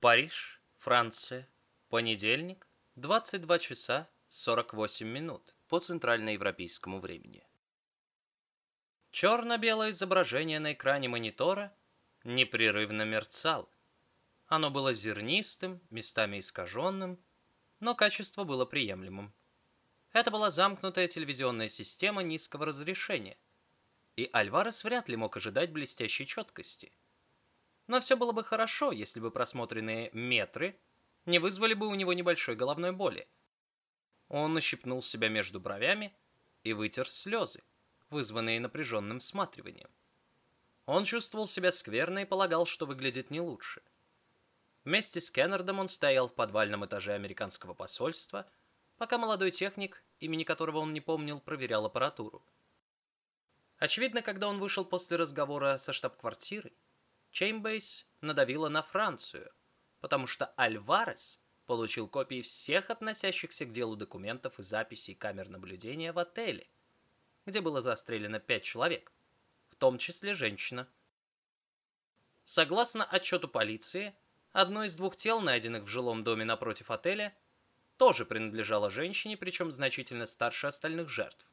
Париж, Франция. Понедельник, 22 часа 48 минут по центральноевропейскому времени. Черно-белое изображение на экране монитора непрерывно мерцало. Оно было зернистым, местами искаженным, но качество было приемлемым. Это была замкнутая телевизионная система низкого разрешения, и Альварес вряд ли мог ожидать блестящей четкости. Но все было бы хорошо, если бы просмотренные метры не вызвали бы у него небольшой головной боли. Он ущипнул себя между бровями и вытер слезы, вызванные напряженным всматриванием. Он чувствовал себя скверно и полагал, что выглядит не лучше. Вместе с Кеннардом он стоял в подвальном этаже американского посольства, пока молодой техник, имени которого он не помнил, проверял аппаратуру. Очевидно, когда он вышел после разговора со штаб-квартирой, Чеймберс надавила на Францию, потому что Альварес получил копии всех относящихся к делу документов и записей камер наблюдения в отеле, где было застрелено пять человек, в том числе женщина. Согласно отчету полиции, одно из двух тел, найденных в жилом доме напротив отеля, тоже принадлежало женщине, причем значительно старше остальных жертв.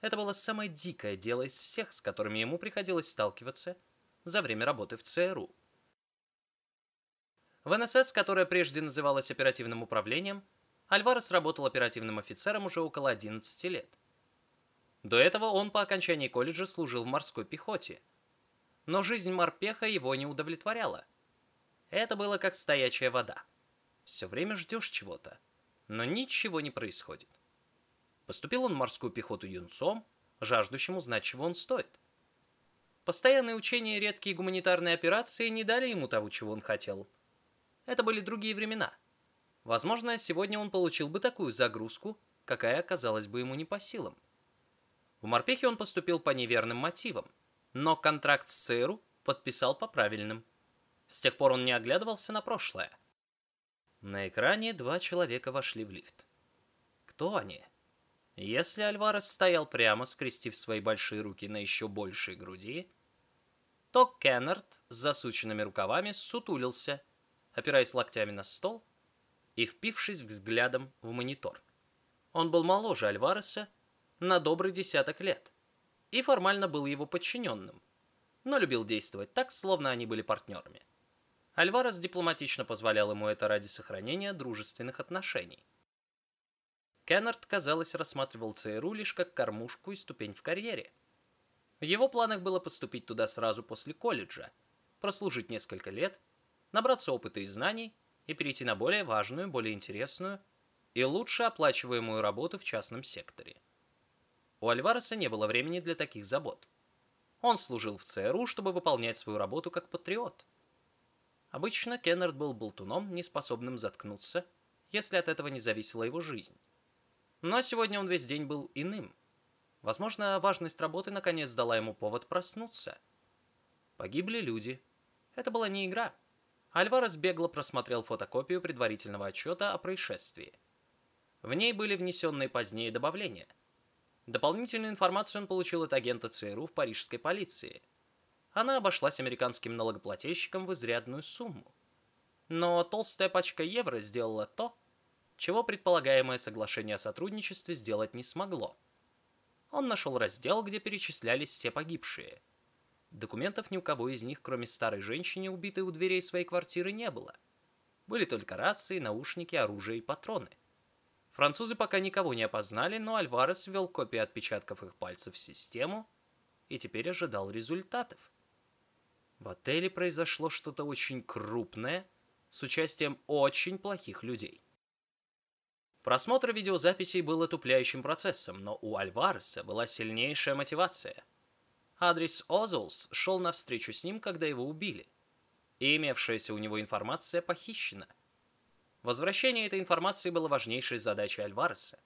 Это было самое дикое дело из всех, с которыми ему приходилось сталкиваться – за время работы в ЦРУ. В НСС, которая прежде называлась оперативным управлением, Альварес работал оперативным офицером уже около 11 лет. До этого он по окончании колледжа служил в морской пехоте. Но жизнь морпеха его не удовлетворяла. Это было как стоячая вода. Все время ждешь чего-то, но ничего не происходит. Поступил он в морскую пехоту юнцом, жаждущим узнать, чего он стоит. Постоянные учения и редкие гуманитарные операции не дали ему того, чего он хотел. Это были другие времена. Возможно, сегодня он получил бы такую загрузку, какая оказалась бы ему не по силам. В морпехе он поступил по неверным мотивам, но контракт с ЦРУ подписал по правильным. С тех пор он не оглядывался на прошлое. На экране два человека вошли в лифт. Кто они? Если Альварес стоял прямо, скрестив свои большие руки на еще большей груди, то Кеннард с засученными рукавами сутулился, опираясь локтями на стол и впившись взглядом в монитор. Он был моложе Альвареса на добрый десяток лет и формально был его подчиненным, но любил действовать так, словно они были партнерами. Альварес дипломатично позволял ему это ради сохранения дружественных отношений. Кеннард, казалось, рассматривал ЦРУ лишь как кормушку и ступень в карьере – в его планах было поступить туда сразу после колледжа, прослужить несколько лет, набраться опыта и знаний и перейти на более важную, более интересную и лучше оплачиваемую работу в частном секторе. У Альвареса не было времени для таких забот. Он служил в ЦРУ, чтобы выполнять свою работу как патриот. Обычно Кеннард был болтуном, неспособным заткнуться, если от этого не зависела его жизнь. Но сегодня он весь день был иным – Возможно, важность работы наконец дала ему повод проснуться. Погибли люди. Это была не игра. Альварес бегло просмотрел фотокопию предварительного отчета о происшествии. В ней были внесенные позднее добавления. Дополнительную информацию он получил от агента ЦРУ в парижской полиции. Она обошлась американским налогоплательщикам в изрядную сумму. Но толстая пачка евро сделала то, чего предполагаемое соглашение о сотрудничестве сделать не смогло он нашел раздел, где перечислялись все погибшие. Документов ни у кого из них, кроме старой женщины, убитой у дверей своей квартиры, не было. Были только рации, наушники, оружие и патроны. Французы пока никого не опознали, но Альварес ввел копии отпечатков их пальцев в систему и теперь ожидал результатов. В отеле произошло что-то очень крупное с участием очень плохих людей. Просмотр видеозаписей был отупляющим процессом, но у Альвареса была сильнейшая мотивация. Адрес Озолс шел навстречу с ним, когда его убили, и имевшаяся у него информация похищена. Возвращение этой информации было важнейшей задачей Альвареса,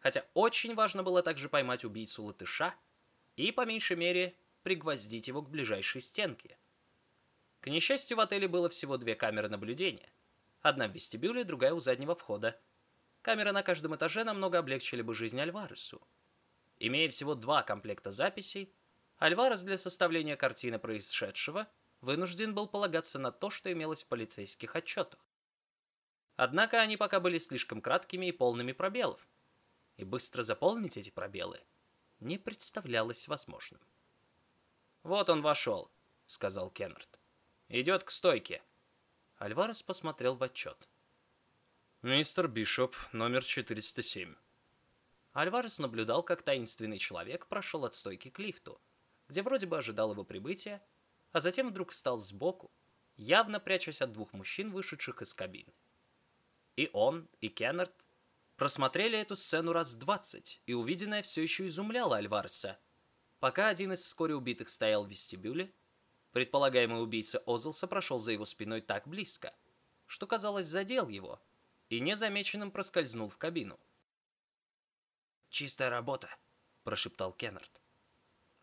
хотя очень важно было также поймать убийцу латыша и, по меньшей мере, пригвоздить его к ближайшей стенке. К несчастью, в отеле было всего две камеры наблюдения. Одна в вестибюле, другая у заднего входа – Камеры на каждом этаже намного облегчили бы жизнь Альваресу. Имея всего два комплекта записей, Альварес для составления картины происшедшего вынужден был полагаться на то, что имелось в полицейских отчетах. Однако они пока были слишком краткими и полными пробелов, и быстро заполнить эти пробелы не представлялось возможным. «Вот он вошел», — сказал Кеннард. «Идет к стойке». Альварес посмотрел в отчет. «Мистер Бишоп, номер 407». Альварес наблюдал, как таинственный человек прошел от стойки к лифту, где вроде бы ожидал его прибытия, а затем вдруг встал сбоку, явно прячась от двух мужчин, вышедших из кабины. И он, и Кеннард просмотрели эту сцену раз двадцать, и увиденное все еще изумляло Альвареса. Пока один из вскоре убитых стоял в вестибюле, предполагаемый убийца Озлса прошел за его спиной так близко, что, казалось, задел его, и незамеченным проскользнул в кабину. «Чистая работа», — прошептал Кеннард.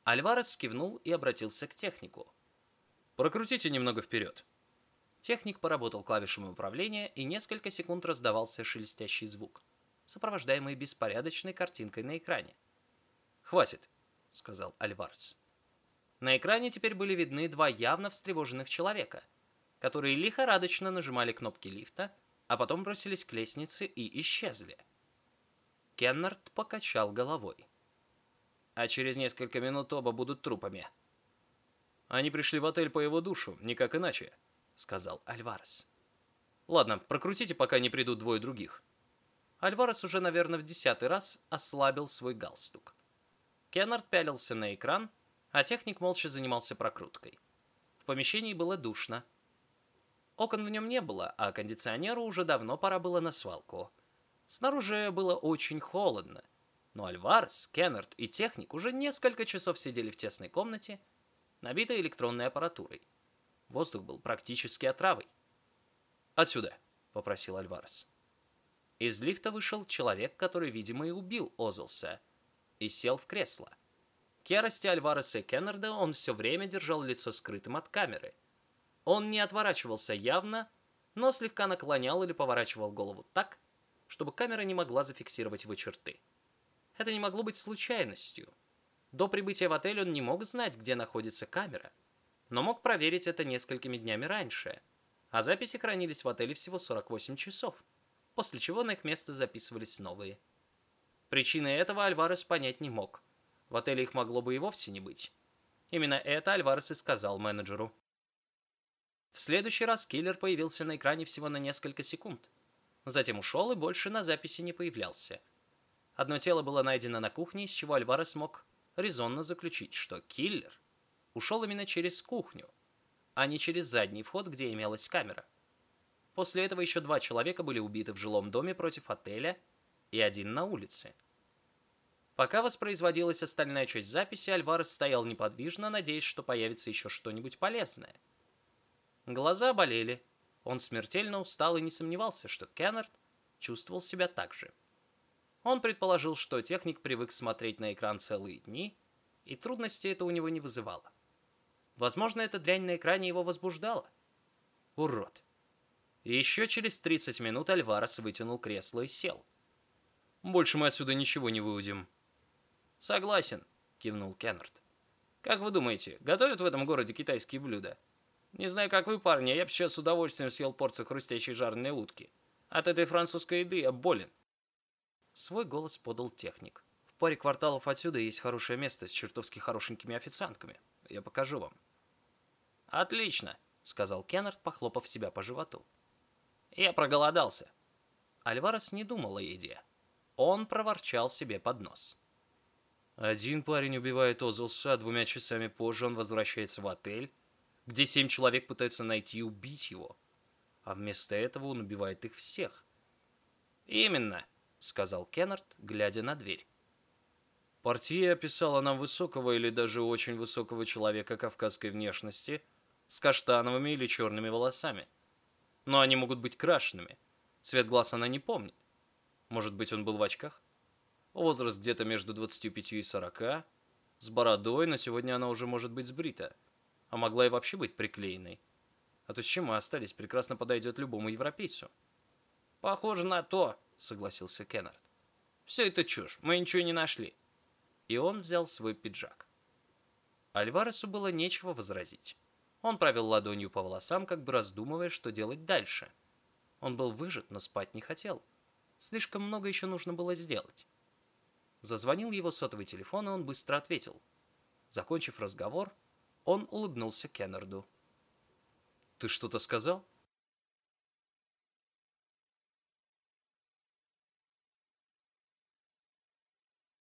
Альварес кивнул и обратился к технику. «Прокрутите немного вперед», Техник поработал клавишами управления, и несколько секунд раздавался шелестящий звук, сопровождаемый беспорядочной картинкой на экране. «Хватит», — сказал Альварс. На экране теперь были видны два явно встревоженных человека, которые лихорадочно нажимали кнопки лифта, а потом бросились к лестнице и исчезли. Кеннард покачал головой. А через несколько минут оба будут трупами. Они пришли в отель по его душу, никак иначе сказал Альварес. Ладно, прокрутите, пока не придут двое других. Альварес уже, наверное, в десятый раз ослабил свой галстук. Кеннард пялился на экран, а техник молча занимался прокруткой. В помещении было душно. Окон в нем не было, а кондиционеру уже давно пора было на свалку. Снаружи было очень холодно, но Альварес, Кеннард и техник уже несколько часов сидели в тесной комнате, набитой электронной аппаратурой. Воздух был практически отравой. «Отсюда», — попросил Альварес. Из лифта вышел человек, который, видимо, и убил Озлса, и сел в кресло. К ярости Альвареса и Кеннерда он все время держал лицо скрытым от камеры. Он не отворачивался явно, но слегка наклонял или поворачивал голову так, чтобы камера не могла зафиксировать его черты. Это не могло быть случайностью. До прибытия в отель он не мог знать, где находится камера — но мог проверить это несколькими днями раньше, а записи хранились в отеле всего 48 часов, после чего на их место записывались новые. Причины этого Альварес понять не мог. В отеле их могло бы и вовсе не быть. Именно это Альварес и сказал менеджеру. В следующий раз киллер появился на экране всего на несколько секунд. Затем ушел и больше на записи не появлялся. Одно тело было найдено на кухне, из чего Альварес мог резонно заключить, что киллер ушел именно через кухню, а не через задний вход, где имелась камера. После этого еще два человека были убиты в жилом доме против отеля и один на улице. Пока воспроизводилась остальная часть записи, Альварес стоял неподвижно, надеясь, что появится еще что-нибудь полезное. Глаза болели. Он смертельно устал и не сомневался, что Кеннард чувствовал себя так же. Он предположил, что техник привык смотреть на экран целые дни, и трудности это у него не вызывало. Возможно, эта дрянь на экране его возбуждала. Урод. И еще через 30 минут Альварес вытянул кресло и сел. «Больше мы отсюда ничего не выудим». «Согласен», — кивнул Кеннард. «Как вы думаете, готовят в этом городе китайские блюда? Не знаю, как вы, парни, я бы сейчас с удовольствием съел порцию хрустящей жареной утки. От этой французской еды я болен». Свой голос подал техник. «В паре кварталов отсюда есть хорошее место с чертовски хорошенькими официантками. Я покажу вам». «Отлично», — сказал Кеннард, похлопав себя по животу. «Я проголодался». Альварес не думал о еде. Он проворчал себе под нос. Один парень убивает Озелса, а двумя часами позже он возвращается в отель, где семь человек пытаются найти и убить его. А вместо этого он убивает их всех. «Именно», — сказал Кеннард, глядя на дверь. Партия описала нам высокого или даже очень высокого человека кавказской внешности — с каштановыми или черными волосами. Но они могут быть крашенными. Цвет глаз она не помнит. Может быть, он был в очках? Возраст где-то между 25 и 40. С бородой, но сегодня она уже может быть сбрита. А могла и вообще быть приклеенной. А то с чем мы остались, прекрасно подойдет любому европейцу. «Похоже на то», — согласился Кеннард. «Все это чушь, мы ничего не нашли». И он взял свой пиджак. Альваресу было нечего возразить. Он провел ладонью по волосам, как бы раздумывая, что делать дальше. Он был выжат, но спать не хотел. Слишком много еще нужно было сделать. Зазвонил его сотовый телефон, и он быстро ответил. Закончив разговор, он улыбнулся Кеннарду. «Ты что-то сказал?»